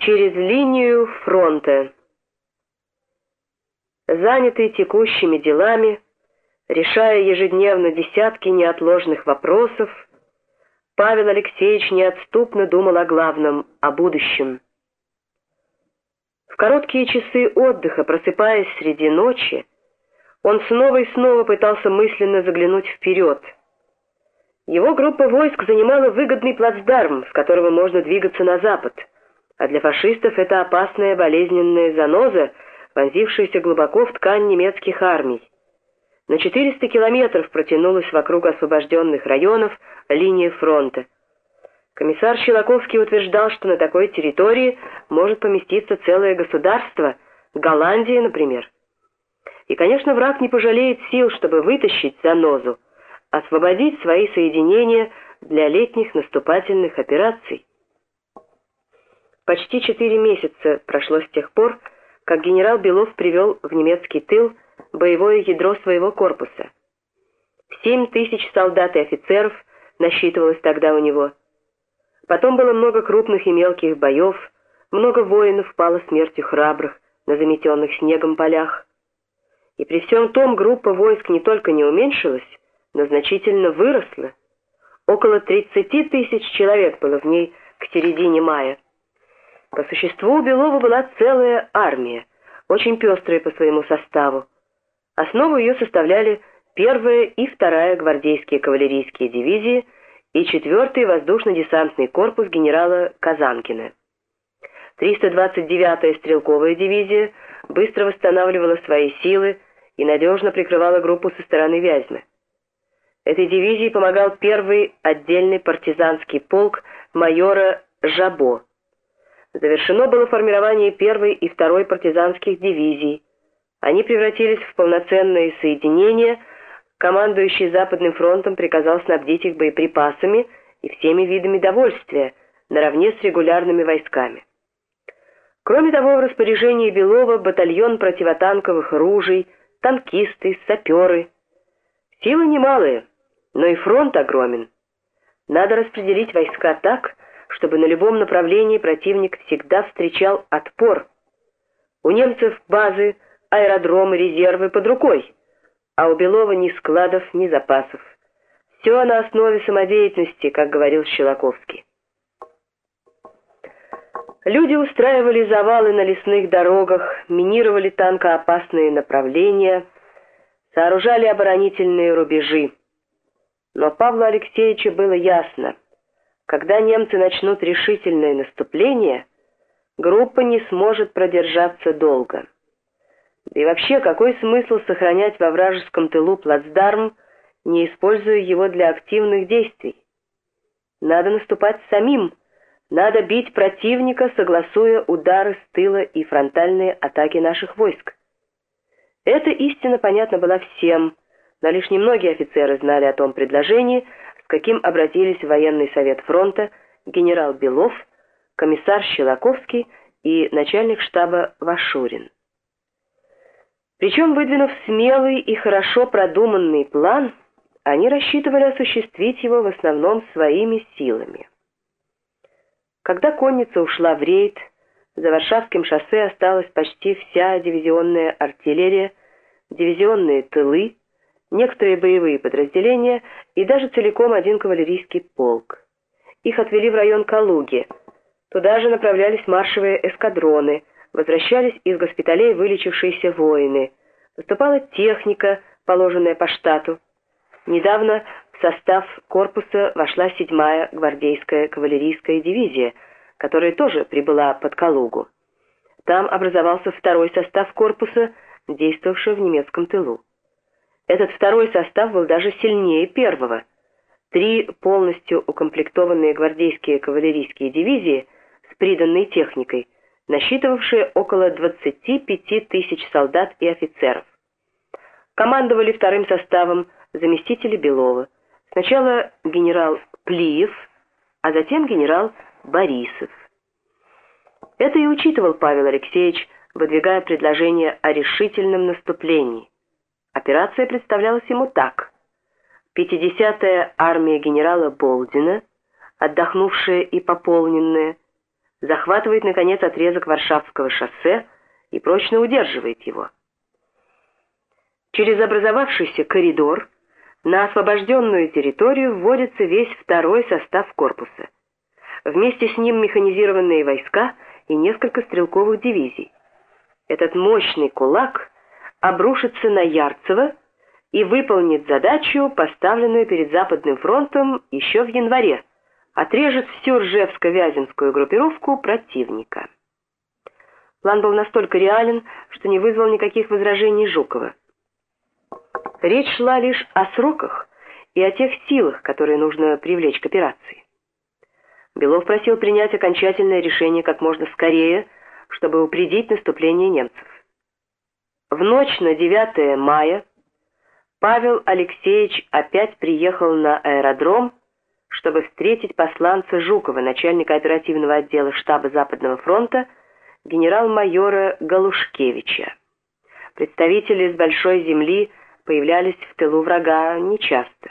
Через линию фронта. Занятый текущими делами, решая ежедневно десятки неотложных вопросов, Павел Алексеевич неотступно думал о главном, о будущем. В короткие часы отдыха, просыпаясь среди ночи, он снова и снова пытался мысленно заглянуть вперед. Его группа войск занимала выгодный плацдарм, с которого можно двигаться на запад — а для фашистов это опасная болезненная заноза, вонзившаяся глубоко в ткань немецких армий. На 400 километров протянулась вокруг освобожденных районов линия фронта. Комиссар Щелоковский утверждал, что на такой территории может поместиться целое государство, Голландия, например. И, конечно, враг не пожалеет сил, чтобы вытащить занозу, освободить свои соединения для летних наступательных операций. Почти четыре месяца прошло с тех пор, как генерал Белов привел в немецкий тыл боевое ядро своего корпуса. Семь тысяч солдат и офицеров насчитывалось тогда у него. Потом было много крупных и мелких боев, много воинов пало смертью храбрых на заметенных снегом полях. И при всем том группа войск не только не уменьшилась, но значительно выросла. Около 30 тысяч человек было в ней к середине мая. По существу у Белова была целая армия, очень пестрая по своему составу. Основу ее составляли первая и вторая гвардейские кавалерийские дивизии и четвертый воздушно-десантный корпус генерала Казанкина. 329-я стрелковая дивизия быстро восстанавливала свои силы и надежно прикрывала группу со стороны Вязьмы. Этой дивизии помогал первый отдельный партизанский полк майора Жабо, Завершено было формирование первой и второй партизанских дивизий. Они превратились в полноценные соединения. Командующий Западным фронтом приказал снабдить их боеприпасами и всеми видами довольствия, наравне с регулярными войсками. Кроме того, в распоряжении Белова батальон противотанковых ружей, танкисты, саперы. Силы немалые, но и фронт огромен. Надо распределить войска так, чтобы на любом направлении противник всегда встречал отпор. У немцев базы, аэродромы, резервы под рукой, а у Белова ни складов, ни запасов. Все на основе самодеятельности, как говорил Щелоковский. Люди устраивали завалы на лесных дорогах, минировали танкоопасные направления, сооружали оборонительные рубежи. Но Павлу Алексеевичу было ясно — когда немцы начнут решительное наступление, группа не сможет продержаться долго. И вообще, какой смысл сохранять во вражеском тылу плацдарм, не используя его для активных действий? Надо наступать самим, надо бить противника, согласуя удары с тыла и фронтальные атаки наших войск. Эта истина понятна была всем, но лишь немногие офицеры знали о том предложении, каким обратились в военный совет фронта генерал Белов, комиссар Щелоковский и начальник штаба Вашурин. Причем, выдвинув смелый и хорошо продуманный план, они рассчитывали осуществить его в основном своими силами. Когда конница ушла в рейд, за Варшавским шоссе осталась почти вся дивизионная артиллерия, дивизионные тылы, некоторые боевые подразделения и даже целиком один кавалерийский полк. Их отвели в район Калуги. Туда же направлялись маршевые эскадроны, возвращались из госпиталей вылечившиеся воины. Поступала техника, положенная по штату. Недавно в состав корпуса вошла седьмая гвардейская кавалерийская дивизия, которая тоже прибыла под Калугу. Там образовался второй состав корпуса, действовавший в немецком тылу. Этот второй состав был даже сильнее первого. Три полностью укомплектованные гвардейские кавалерийские дивизии с приданной техникой, насчитывавшие около 25 тысяч солдат и офицеров. Командовали вторым составом заместители Белова. Сначала генерал Плиев, а затем генерал Борисов. Это и учитывал Павел Алексеевич, выдвигая предложение о решительном наступлении. Операция представлялась ему так. 50-я армия генерала Болдина, отдохнувшая и пополненная, захватывает, наконец, отрезок Варшавского шоссе и прочно удерживает его. Через образовавшийся коридор на освобожденную территорию вводится весь второй состав корпуса. Вместе с ним механизированные войска и несколько стрелковых дивизий. Этот мощный кулак обрушится на Ярцево и выполнит задачу, поставленную перед Западным фронтом еще в январе, отрежет всю Ржевско-Вяземскую группировку противника. План был настолько реален, что не вызвал никаких возражений Жукова. Речь шла лишь о сроках и о тех силах, которые нужно привлечь к операции. Белов просил принять окончательное решение как можно скорее, чтобы упредить наступление немцев. В ночь на 9 мая Павел Алексеевич опять приехал на аэродром, чтобы встретить посланца Жукова, начальника оперативного отдела штаба Западного фронта, генерал-майора Галушкевича. Представители с Большой Земли появлялись в тылу врага нечасто.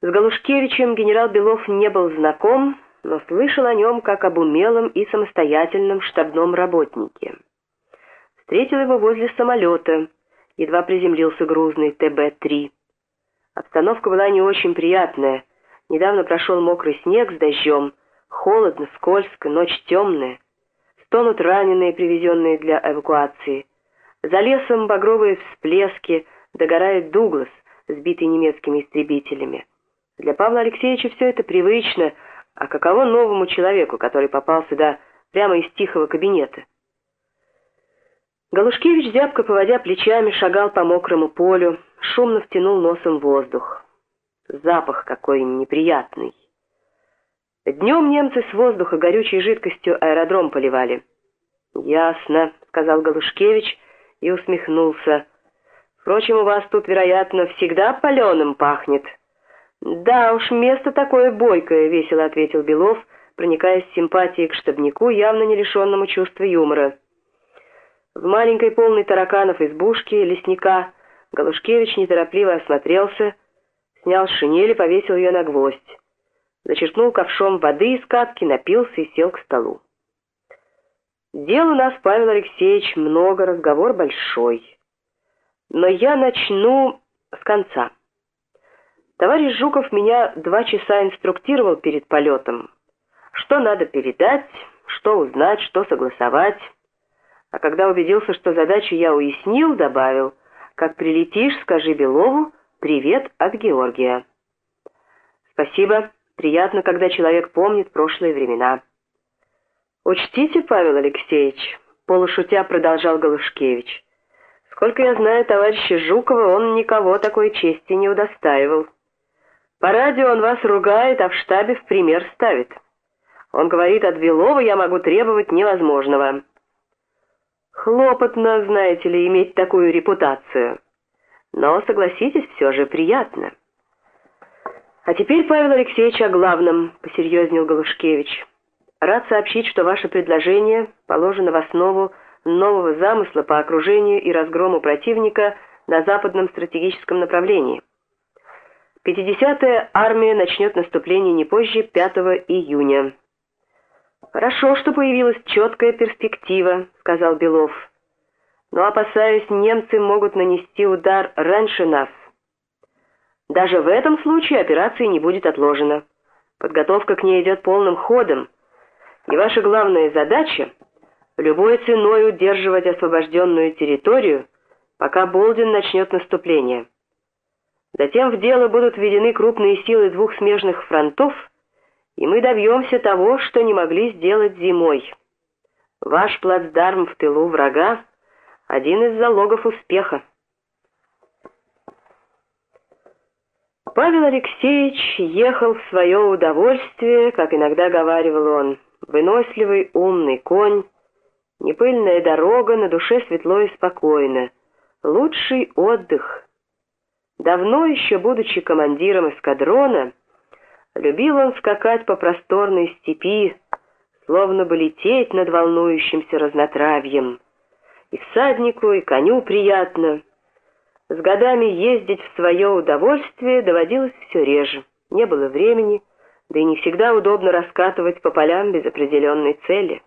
С Галушкевичем генерал Белов не был знаком, но слышал о нем как об умелом и самостоятельном штабном работнике. Встретил его возле самолета, едва приземлился грузный ТБ-3. Обстановка была не очень приятная. Недавно прошел мокрый снег с дождем, холодно, скользко, ночь темная. Стонут раненые, привезенные для эвакуации. За лесом багровые всплески, догорает Дуглас, сбитый немецкими истребителями. Для Павла Алексеевича все это привычно, а каково новому человеку, который попал сюда прямо из тихого кабинета? Галушкевич, зябко поводя плечами, шагал по мокрому полю, шумно втянул носом воздух. Запах какой неприятный. Днем немцы с воздуха горючей жидкостью аэродром поливали. «Ясно», — сказал Галушкевич и усмехнулся. «Впрочем, у вас тут, вероятно, всегда паленым пахнет». «Да уж, место такое бойкое», — весело ответил Белов, проникаясь симпатией к штабнику, явно не лишенному чувства юмора. В маленькой полной тараканов избушке лесника Галушкевич неторопливо осмотрелся, снял шинель и повесил ее на гвоздь. Зачерпнул ковшом воды из катки, напился и сел к столу. Дел у нас, Павел Алексеевич, много, разговор большой. Но я начну с конца. Товарищ Жуков меня два часа инструктировал перед полетом. Что надо передать, что узнать, что согласовать. А когда убедился, что задачу я уяснил, добавил, как прилетишь, скажи Белову «Привет от Георгия». Спасибо. Приятно, когда человек помнит прошлые времена. Учтите, Павел Алексеевич, полушутя продолжал Галушкевич. Сколько я знаю товарища Жукова, он никого такой чести не удостаивал. По радио он вас ругает, а в штабе в пример ставит. Он говорит, от Белова я могу требовать невозможного. Хлопотно, знаете ли, иметь такую репутацию. Но, согласитесь, все же приятно. А теперь, Павел Алексеевич, о главном, посерьезнел Галушкевич. Рад сообщить, что ваше предложение положено в основу нового замысла по окружению и разгрому противника на западном стратегическом направлении. 50-я армия начнет наступление не позже 5 июня. «Хорошо, что появилась четкая перспектива», — сказал Белов. «Но, опасаюсь, немцы могут нанести удар раньше нас. Даже в этом случае операция не будет отложена. Подготовка к ней идет полным ходом, и ваша главная задача — любой ценой удерживать освобожденную территорию, пока Болдин начнет наступление. Затем в дело будут введены крупные силы двух смежных фронтов — и мы добьемся того, что не могли сделать зимой. Ваш плацдарм в тылу врага — один из залогов успеха. Павел Алексеевич ехал в свое удовольствие, как иногда говаривал он, выносливый умный конь, непыльная дорога, на душе светло и спокойно, лучший отдых. Давно еще, будучи командиром эскадрона, Любил он скакать по просторной степи, словно бы лететь над волнующимся разнотравьем. И всаднику, и коню приятно. С годами ездить в свое удовольствие доводилось все реже. Не было времени, да и не всегда удобно раскатывать по полям без определенной цели.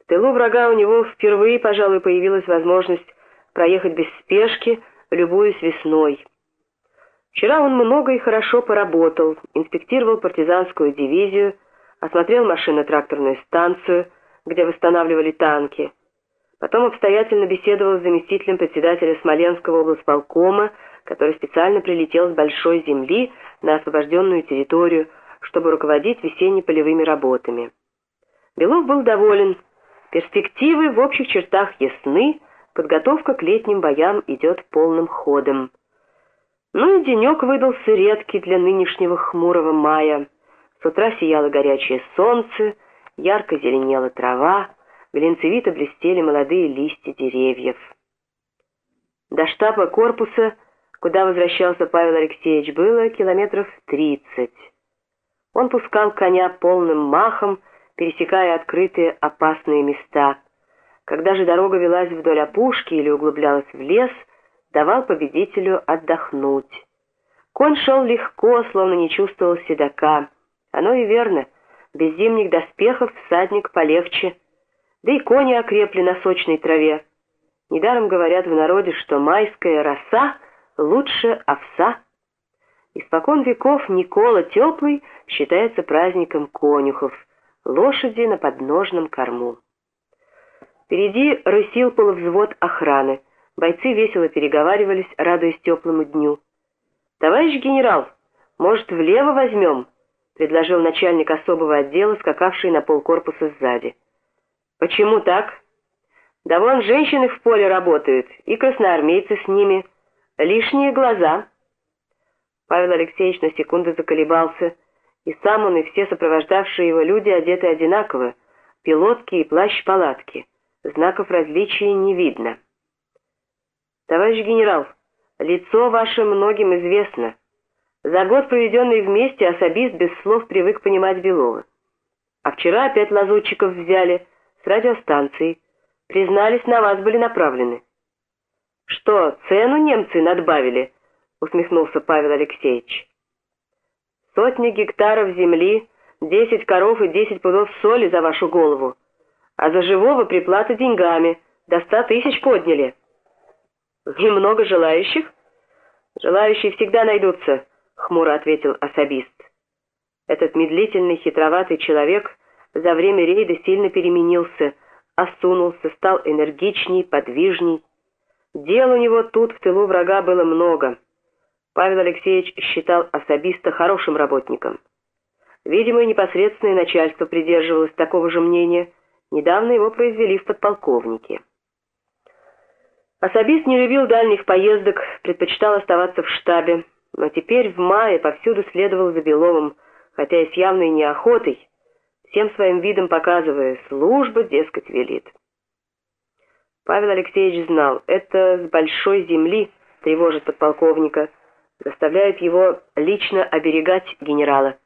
В тылу врага у него впервые, пожалуй, появилась возможность проехать без спешки, любуясь весной. Вчера он много и хорошо поработал, инспектировал партизанскую дивизию, осмотрел машино-тракторную станцию, где восстанавливали танки. Потом обстоятельно беседовал с заместителем председателя Смоленского облсполкома, который специально прилетел с большой земли на освобожденную территорию, чтобы руководить весенне-полевыми работами. Белов был доволен. Перспективы в общих чертах ясны, подготовка к летним боям идет полным ходом. Ну и денек выдался редкий для нынешнего хмурого мая. С утра сияло горячее солнце, ярко зеленела трава, глинцевито блестели молодые листья деревьев. До штаба корпуса, куда возвращался Павел Алексеевич, было километров тридцать. Он пускал коня полным махом, пересекая открытые опасные места. Когда же дорога велась вдоль опушки или углублялась в лес, давал победителю отдохнуть. Конь шел легко, словно не чувствовал седока. Оно и верно, без зимних доспехов всадник полегче, да и кони окрепли на сочной траве. Недаром говорят в народе, что майская роса лучше овса. Испокон веков Никола Теплый считается праздником конюхов, лошади на подножном корму. Впереди рысил полувзвод охраны. Бойцы весело переговаривались, радуясь теплому дню. «Товарищ генерал, может, влево возьмем?» — предложил начальник особого отдела, скакавший на полкорпуса сзади. «Почему так?» «Да вон женщины в поле работают, и красноармейцы с ними. Лишние глаза». Павел Алексеевич на секунду заколебался, и сам он, и все сопровождавшие его люди одеты одинаково, пилотки и плащ-палатки. Знаков различия не видно. «Товарищ генерал, лицо ваше многим известно. За год, проведенный вместе, особист без слов привык понимать Белова. А вчера опять лазутчиков взяли с радиостанции. Признались, на вас были направлены». «Что, цену немцы надбавили?» — усмехнулся Павел Алексеевич. «Сотни гектаров земли, десять коров и десять пудов соли за вашу голову, а за живого приплата деньгами, до ста тысяч подняли». «Немного желающих?» «Желающие всегда найдутся», — хмуро ответил особист. Этот медлительный, хитроватый человек за время рейда сильно переменился, осунулся, стал энергичней, подвижней. Дел у него тут, в тылу врага, было много. Павел Алексеевич считал особиста хорошим работником. Видимо, и непосредственное начальство придерживалось такого же мнения. Недавно его произвели в подполковнике. Особист не любил дальних поездок, предпочитал оставаться в штабе, но теперь в мае повсюду следовал за Беловым, хотя и с явной неохотой, всем своим видом показывая, служба, дескать, велит. Павел Алексеевич знал, это с большой земли тревожит подполковника, заставляет его лично оберегать генерала.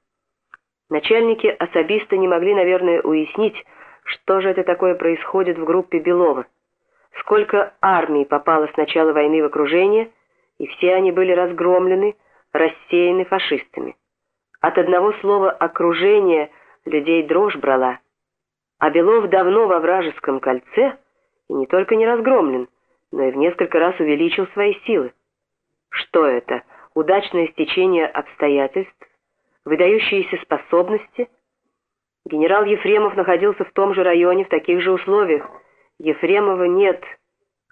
Начальники особисто не могли, наверное, уяснить, что же это такое происходит в группе Белова. Сколько армий попало с начала войны в окружение, и все они были разгромлены, рассеяны фашистами. От одного слова «окружение» людей дрожь брала. А Белов давно во вражеском кольце и не только не разгромлен, но и в несколько раз увеличил свои силы. Что это? удачное стечение обстоятельств, выдающиеся способности. Генерал Ефремов находился в том же районе в таких же условиях. Ефремова нет,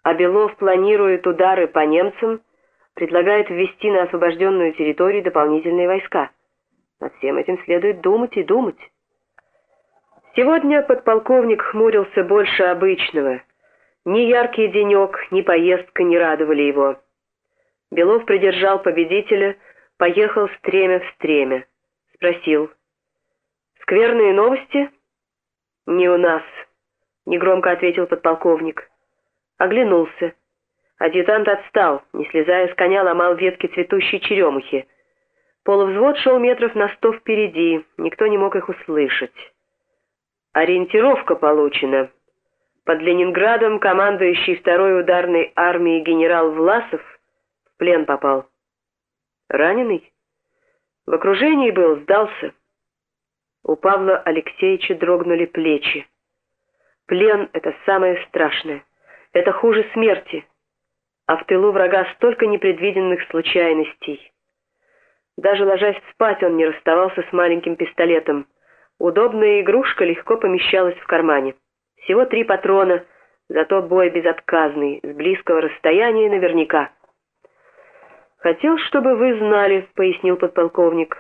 а Белов планирует удары по немцам, предлагает ввести на освобожденную территорию дополнительные войска. Над всем этим следует думать и думать. Сегодня подполковник хмурился больше обычного. Ни яркий денек, ни поездка не радовали его. Белов придержал победителя, поехал стремя в стремя. Спросил. «Скверные новости?» «Не у нас», — негромко ответил подполковник. Оглянулся. Адъютант отстал, не слезая с коня, ломал ветки цветущей черемухи. Полувзвод шел метров на сто впереди, никто не мог их услышать. Ориентировка получена. Под Ленинградом командующий второй ударной армией генерал Власов плен попал. Раненый? В окружении был, сдался. У Павла Алексеевича дрогнули плечи. Плен — это самое страшное. Это хуже смерти. А в тылу врага столько непредвиденных случайностей. Даже ложась спать, он не расставался с маленьким пистолетом. Удобная игрушка легко помещалась в кармане. Всего три патрона, зато бой безотказный, с близкого расстояния наверняка. «Хотел, чтобы вы знали», — пояснил подполковник.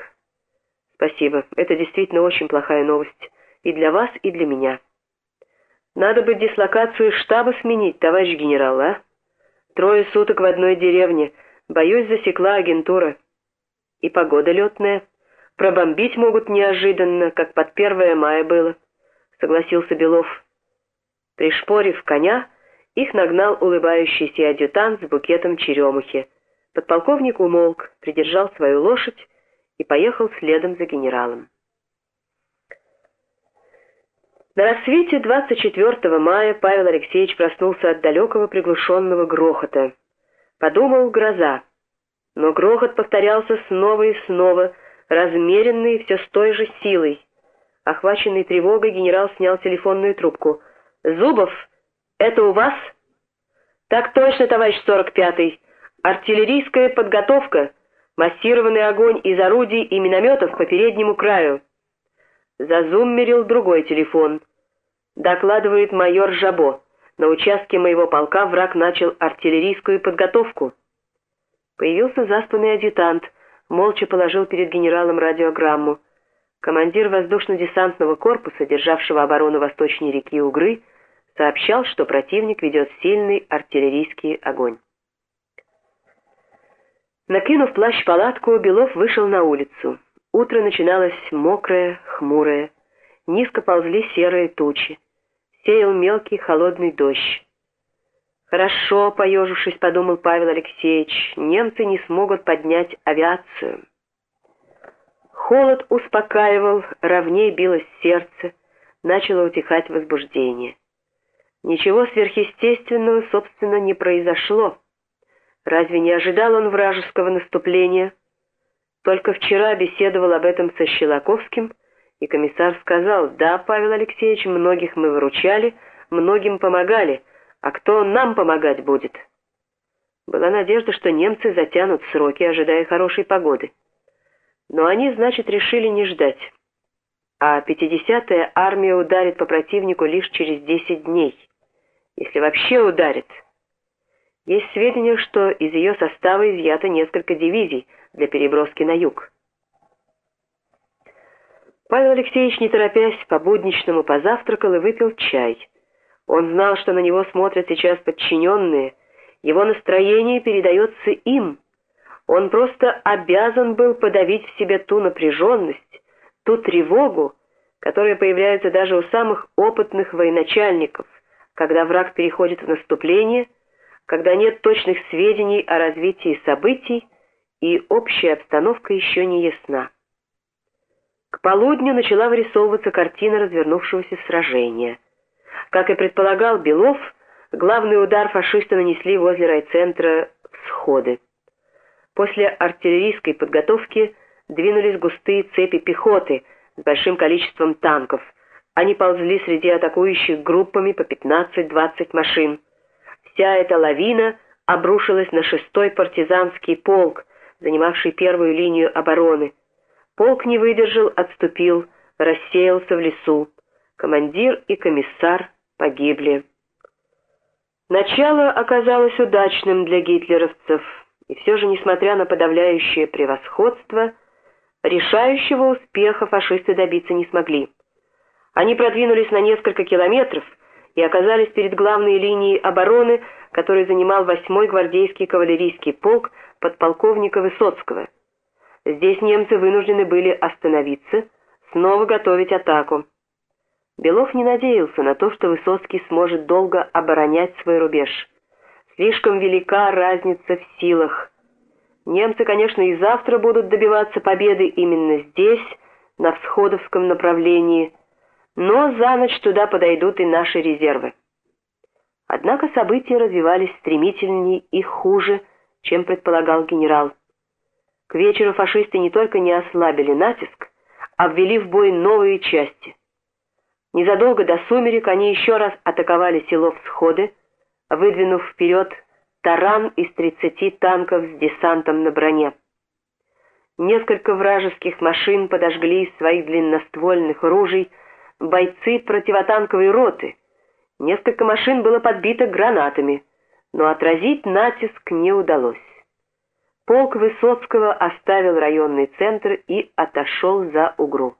«Спасибо, это действительно очень плохая новость. И для вас, и для меня». «Надо бы дислокацию штаба сменить, товарищ генерал, а? Трое суток в одной деревне. Боюсь, засекла агентура. И погода летная». Пробомбить могут неожиданно, как под 1 мая было, согласился Белов. Пришпорив коня, их нагнал улыбающийся адъютант с букетом черемухи. Подполковник умолк, придержал свою лошадь и поехал следом за генералом. На рассвете 24 мая Павел Алексеевич проснулся от далекого приглушенного грохота. Подумал гроза. Но грохот повторялся снова и снова, размеренный все с той же силой. Охваченный тревогой, генерал снял телефонную трубку. «Зубов, это у вас?» «Так точно, товарищ 45-й. Артиллерийская подготовка. Массированный огонь из орудий и минометов по переднему краю». Зазуммерил другой телефон. Докладывает майор Жабо. На участке моего полка враг начал артиллерийскую подготовку. Появился заспанный адъютант — молча положил перед генералом радиограмму. Командир воздушно-десантного корпуса, державшего оборону восточней реки Угры, сообщал, что противник ведет сильный артиллерийский огонь. Накинув плащ-палатку, Белов вышел на улицу. Утро начиналось мокрое, хмурое. Низко ползли серые тучи. Сеял мелкий холодный дождь. «Хорошо», — поежившись, подумал Павел Алексеевич, «немцы не смогут поднять авиацию». Холод успокаивал, ровнее билось сердце, начало утихать возбуждение. Ничего сверхъестественного, собственно, не произошло. Разве не ожидал он вражеского наступления? Только вчера беседовал об этом со Щелоковским, и комиссар сказал, «Да, Павел Алексеевич, многих мы выручали, многим помогали, а кто нам помогать будет? Была надежда, что немцы затянут сроки, ожидая хорошей погоды. Но они, значит, решили не ждать. А 50-я армия ударит по противнику лишь через 10 дней. Если вообще ударит. Есть сведения, что из ее состава изъято несколько дивизий для переброски на юг. Павел Алексеевич, не торопясь, по-будничному позавтракал и выпил чай. Он знал, что на него смотрят сейчас подчиненные. Его настроение передается им. Он просто обязан был подавить в себе ту напряженность, ту тревогу, которая появляется даже у самых опытных военачальников, когда враг переходит в наступление, когда нет точных сведений о развитии событий и общая обстановка еще не ясна. К полудню начала вырисовываться картина развернувшегося сражения – как и предполагал Белов, главный удар фашисты нанесли возле райцентра «Всходы». После артиллерийской подготовки двинулись густые цепи пехоты с большим количеством танков. Они ползли среди атакующих группами по 15-20 машин. Вся эта лавина обрушилась на шестой партизанский полк, занимавший первую линию обороны. Полк не выдержал, отступил, рассеялся в лесу. Командир и комиссар погибли. Начало оказалось удачным для гитлеровцев, и все же, несмотря на подавляющее превосходство, решающего успеха фашисты добиться не смогли. Они продвинулись на несколько километров и оказались перед главной линией обороны, которую занимал 8-й гвардейский кавалерийский полк подполковника Высоцкого. Здесь немцы вынуждены были остановиться, снова готовить атаку. Белов не надеялся на то, что Высоцкий сможет долго оборонять свой рубеж. Слишком велика разница в силах. Немцы, конечно, и завтра будут добиваться победы именно здесь, на Всходовском направлении, но за ночь туда подойдут и наши резервы. Однако события развивались стремительнее и хуже, чем предполагал генерал. К вечеру фашисты не только не ослабили натиск, обвели в бой новые части. Незадолго до сумерек они еще раз атаковали село Всходы, выдвинув вперед таран из 30 танков с десантом на броне. Несколько вражеских машин подожгли из своих длинноствольных ружей бойцы противотанковой роты. Несколько машин было подбито гранатами, но отразить натиск не удалось. Полк Высоцкого оставил районный центр и отошел за Угру.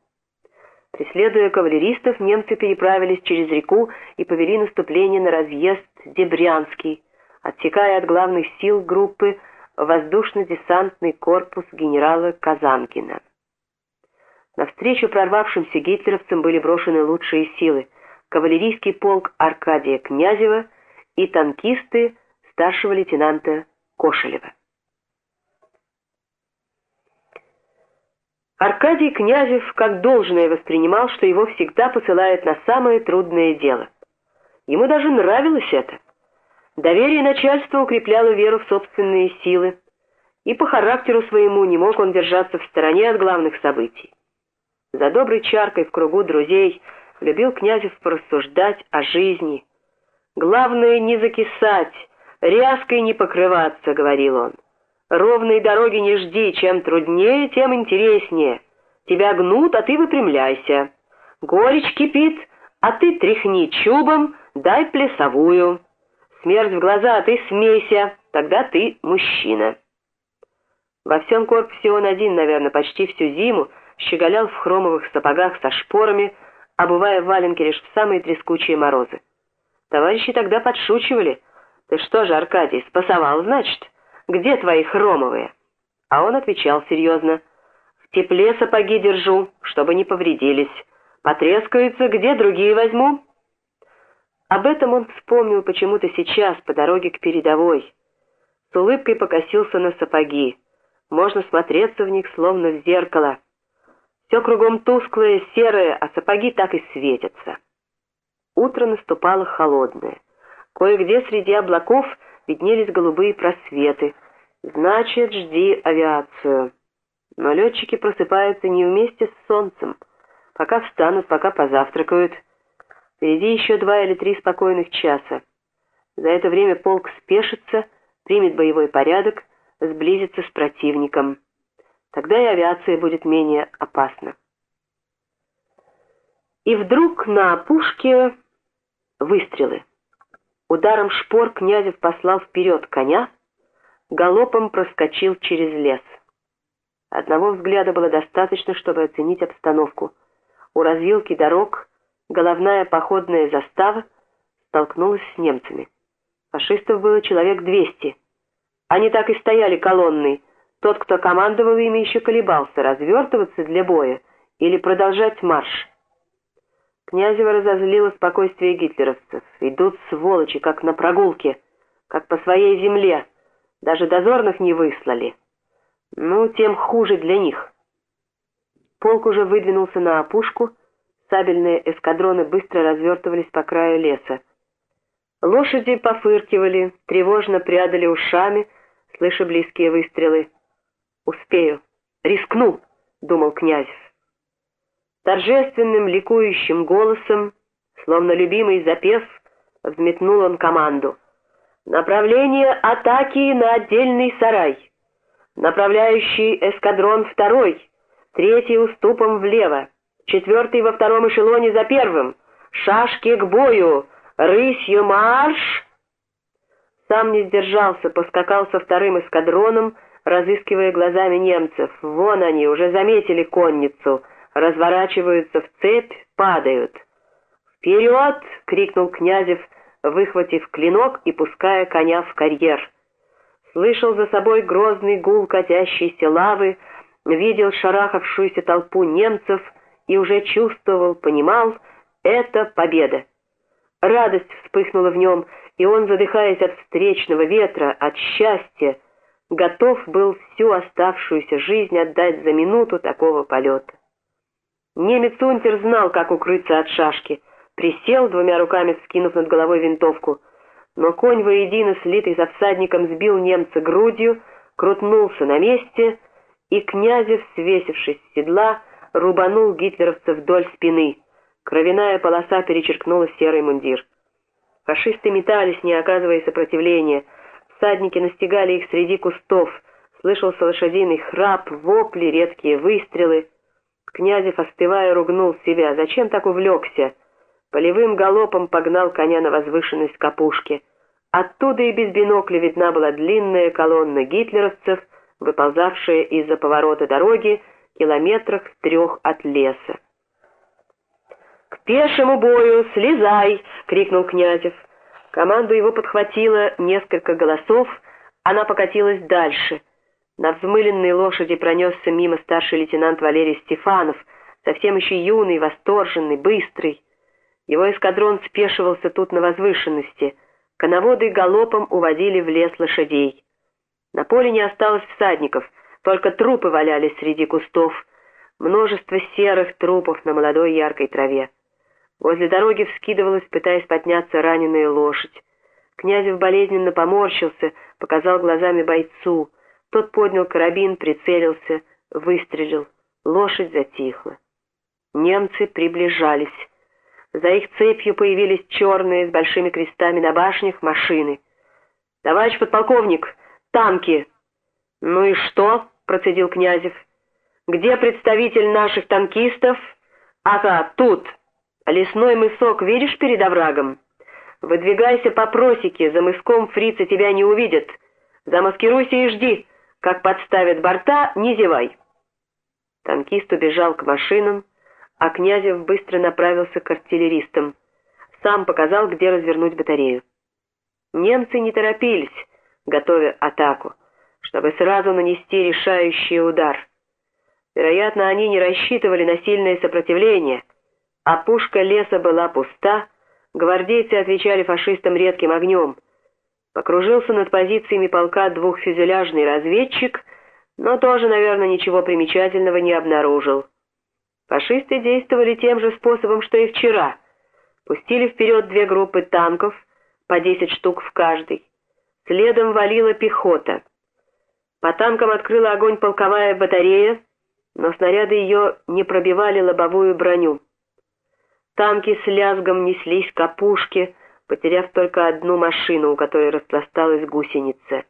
Преследуя кавалеристов, немцы переправились через реку и повели наступление на разъезд Дебрянский, отсекая от главных сил группы воздушно-десантный корпус генерала Казанкина. Навстречу прорвавшимся гитлеровцам были брошены лучшие силы – кавалерийский полк Аркадия Князева и танкисты старшего лейтенанта Кошелева. Аркадий Князев как должное воспринимал, что его всегда посылают на самое трудное дело. Ему даже нравилось это. Доверие начальства укрепляло веру в собственные силы, и по характеру своему не мог он держаться в стороне от главных событий. За доброй чаркой в кругу друзей любил Князев порассуждать о жизни. «Главное не закисать, ряской не покрываться», — говорил он. Ровной дороги не жди, чем труднее, тем интереснее. Тебя гнут, а ты выпрямляйся. Горечь кипит, а ты тряхни чубом, дай плясовую. Смерть в глаза, а ты смейся, тогда ты мужчина. Во всем корпусе он один, наверное, почти всю зиму щеголял в хромовых сапогах со шпорами, обувая валенки лишь в самые трескучие морозы. Товарищи тогда подшучивали. «Ты что же, Аркадий, спасовал, значит?» где твои хромовые?» А он отвечал серьезно. «В тепле сапоги держу, чтобы не повредились. Потрескаются, где другие возьму?» Об этом он вспомнил почему-то сейчас, по дороге к передовой. С улыбкой покосился на сапоги. Можно смотреться в них, словно в зеркало. Все кругом тусклое, серое, а сапоги так и светятся. Утро наступало холодное. Кое-где среди облаков — виднелись голубые просветы. Значит, жди авиацию. Но летчики просыпаются не вместе с солнцем. Пока встанут, пока позавтракают. Впереди еще два или три спокойных часа. За это время полк спешится, примет боевой порядок, сблизится с противником. Тогда и авиация будет менее опасна. И вдруг на опушке выстрелы. Ударом шпор Князев послал вперед коня, галопом проскочил через лес. Одного взгляда было достаточно, чтобы оценить обстановку. У развилки дорог головная походная застава столкнулась с немцами. Фашистов было человек двести. Они так и стояли колонной. Тот, кто командовал ими, еще колебался, развертываться для боя или продолжать марш. Князева разозлило спокойствие гитлеровцев. Идут сволочи, как на прогулке, как по своей земле. Даже дозорных не выслали. Ну, тем хуже для них. Полк уже выдвинулся на опушку, сабельные эскадроны быстро развертывались по краю леса. Лошади пофыркивали, тревожно прядали ушами, слыша близкие выстрелы. «Успею! Рискну!» — думал Князев. Торжественным ликующим голосом, словно любимый запев, взметнул он команду. «Направление атаки на отдельный сарай. Направляющий эскадрон второй, третий уступом влево, четвертый во втором эшелоне за первым. Шашки к бою! Рысью марш!» Сам не сдержался, поскакал со вторым эскадроном, разыскивая глазами немцев. Вон они, уже заметили конницу — разворачиваются в цепь, падают. «Вперед!» — крикнул Князев, выхватив клинок и пуская коня в карьер. Слышал за собой грозный гул катящейся лавы, видел шарахавшуюся толпу немцев и уже чувствовал, понимал — это победа. Радость вспыхнула в нем, и он, задыхаясь от встречного ветра, от счастья, готов был всю оставшуюся жизнь отдать за минуту такого полета. Немец Унтер знал, как укрыться от шашки. Присел, двумя руками вскинув над головой винтовку. Но конь воедино, слитый за всадником, сбил немца грудью, крутнулся на месте, и Князев, свесившись с седла, рубанул гитлеровцев вдоль спины. Кровяная полоса перечеркнула серый мундир. Фашисты метались, не оказывая сопротивления. Всадники настигали их среди кустов. Слышался лошадиный храп, вопли, редкие выстрелы. Князев, остывая, ругнул себя. Зачем так увлекся? Полевым галопом погнал коня на возвышенность капушки. Оттуда и без бинокля видна была длинная колонна гитлеровцев, выползавшая из-за поворота дороги километрах в трех от леса. «К пешему бою! Слезай!» — крикнул Князев. Команду его подхватило несколько голосов, она покатилась дальше. На взмыленной лошади пронесся мимо старший лейтенант Валерий Стефанов, совсем еще юный, восторженный, быстрый. Его эскадрон спешивался тут на возвышенности. Коноводы галопом уводили в лес лошадей. На поле не осталось всадников, только трупы валялись среди кустов. Множество серых трупов на молодой яркой траве. Возле дороги вскидывалась, пытаясь подняться раненая лошадь. Князев болезненно поморщился, показал глазами бойцу. Тот поднял карабин, прицелился, выстрелил. Лошадь затихла. Немцы приближались. За их цепью появились черные с большими крестами на башнях машины. «Товарищ подполковник, танки!» «Ну и что?» — процедил Князев. «Где представитель наших танкистов?» «Ага, тут. Лесной мысок видишь перед оврагом? Выдвигайся по просеке, за мыском фрицы тебя не увидят. Замаскируйся и жди, как подставят борта, не зевай». Танкист убежал к машинам, а Князев быстро направился к артиллеристам. Сам показал, где развернуть батарею. Немцы не торопились, готовя атаку, чтобы сразу нанести решающий удар. Вероятно, они не рассчитывали на сильное сопротивление, а пушка леса была пуста, гвардейцы отвечали фашистам редким огнем. Покружился над позициями полка двухфюзеляжный разведчик, но тоже, наверное, ничего примечательного не обнаружил. Фашисты действовали тем же способом, что и вчера. Пустили вперед две группы танков, по 10 штук в каждой. Следом валила пехота. По танкам открыла огонь полковая батарея, но снаряды ее не пробивали лобовую броню. Танки с лязгом неслись к опушке, потеряв только одну машину, у которой распласталась гусеница.